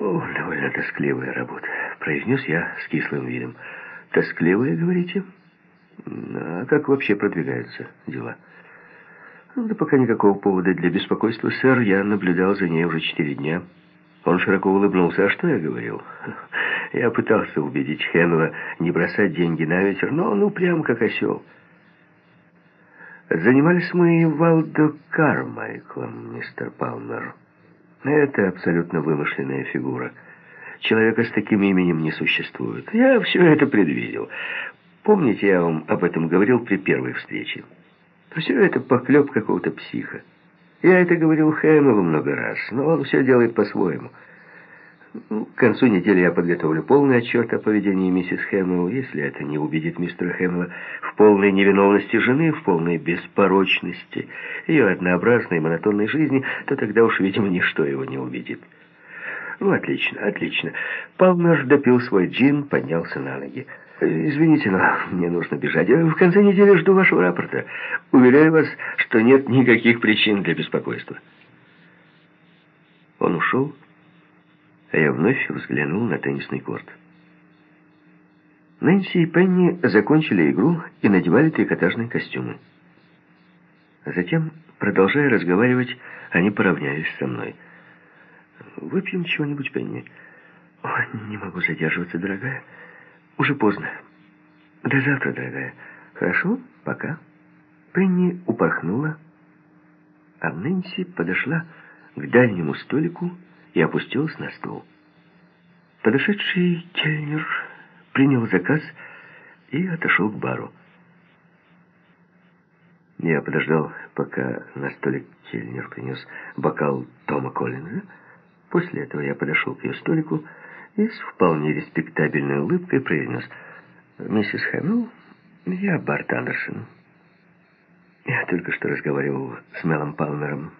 «О, довольно тоскливая работа», — произнес я с кислым видом. «Тоскливая, говорите? А как вообще продвигаются дела?» «Да пока никакого повода для беспокойства, сэр. Я наблюдал за ней уже четыре дня». Он широко улыбнулся. «А что я говорил?» Я пытался убедить Хэмилла не бросать деньги на ветер, но он упрям, как осел. Занимались мы Валдо Кармайклом, мистер Палмер. Это абсолютно вымышленная фигура. Человека с таким именем не существует. Я все это предвидел. Помните, я вам об этом говорил при первой встрече? Все это поклеп какого-то психа. Я это говорил Хэмиллу много раз, но он все делает по-своему. К концу недели я подготовлю полный отчет о поведении миссис Хэмилл. Если это не убедит мистера Хэмилла в полной невиновности жены, в полной беспорочности ее однообразной монотонной жизни, то тогда уж, видимо, ничто его не убедит. Ну, отлично, отлично. Палмер допил свой джин, поднялся на ноги. «Извините, но мне нужно бежать. В конце недели жду вашего рапорта. Уверяю вас, что нет никаких причин для беспокойства». Он ушел, а я вновь взглянул на теннисный корт. Нэнси и Пенни закончили игру и надевали трикотажные костюмы. Затем, продолжая разговаривать, они поравнялись со мной. «Выпьем чего-нибудь, Пенни?» «О, не могу задерживаться, дорогая. Уже поздно. До завтра, дорогая. Хорошо? Пока». Пенни упорхнула, а Нэнси подошла к дальнему столику и опустилась на стул. Подошедший кельнер принял заказ и отошел к бару. Я подождал, пока на столик кельнер принес бокал Тома Коллинза. После этого я подошел к ее столику и с вполне респектабельной улыбкой произнес «Миссис Хэмилл, я Барт Андерсон. Я только что разговаривал с Мелом Палмером,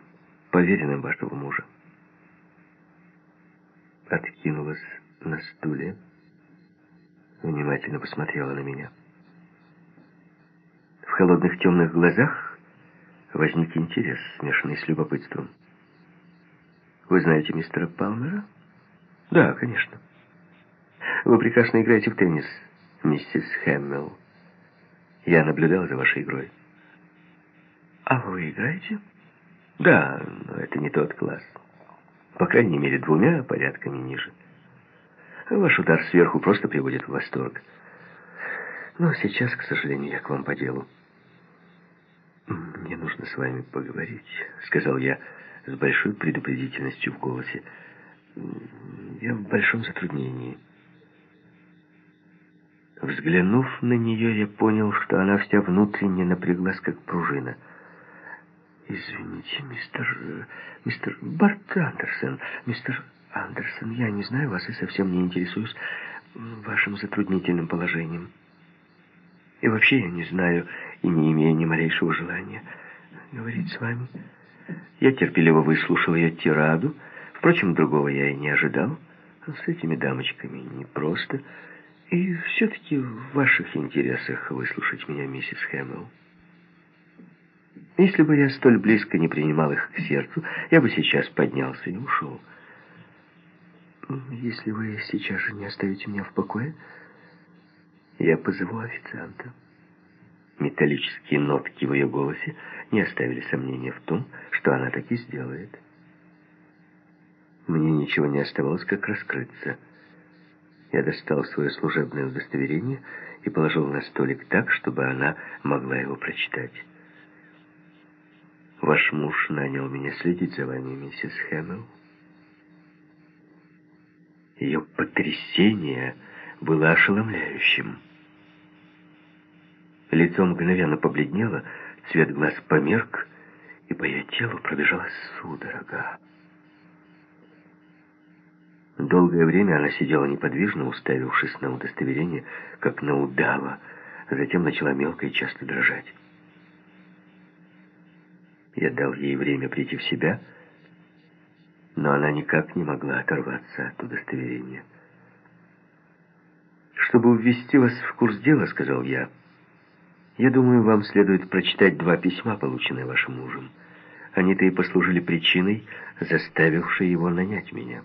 поверенным вашего мужа откинулась на стуле, внимательно посмотрела на меня. В холодных темных глазах возник интерес, смешанный с любопытством. «Вы знаете мистера Палмера?» «Да, конечно». «Вы прекрасно играете в теннис, миссис Хэммелл. Я наблюдал за вашей игрой». «А вы играете?» «Да, но это не тот класс». По крайней мере, двумя порядками ниже. Ваш удар сверху просто приводит в восторг. Но сейчас, к сожалению, я к вам по делу. «Мне нужно с вами поговорить», — сказал я с большой предупредительностью в голосе. «Я в большом затруднении». Взглянув на нее, я понял, что она вся внутренне напряглась, как пружина — «Извините, мистер... мистер Барт Андерсон. Мистер Андерсон, я не знаю вас и совсем не интересуюсь вашим затруднительным положением. И вообще я не знаю и не имею ни малейшего желания говорить с вами. Я терпеливо выслушал ее тираду. Впрочем, другого я и не ожидал. С этими дамочками непросто. И все-таки в ваших интересах выслушать меня, миссис Хэмилл. Если бы я столь близко не принимал их к сердцу, я бы сейчас поднялся и ушел. Если вы сейчас же не оставите меня в покое, я позову официанта. Металлические нотки в ее голосе не оставили сомнения в том, что она так и сделает. Мне ничего не оставалось, как раскрыться. Я достал свое служебное удостоверение и положил на столик так, чтобы она могла его прочитать. Ваш муж нанял меня следить за вами, миссис Хэмилл. Ее потрясение было ошеломляющим. Лицо мгновенно побледнело, цвет глаз померк, и по ее телу пробежала судорога. Долгое время она сидела неподвижно, уставившись на удостоверение, как на удава, затем начала мелко и часто дрожать. Я дал ей время прийти в себя, но она никак не могла оторваться от удостоверения. «Чтобы ввести вас в курс дела, — сказал я, — я думаю, вам следует прочитать два письма, полученные вашим мужем. Они-то и послужили причиной, заставившей его нанять меня».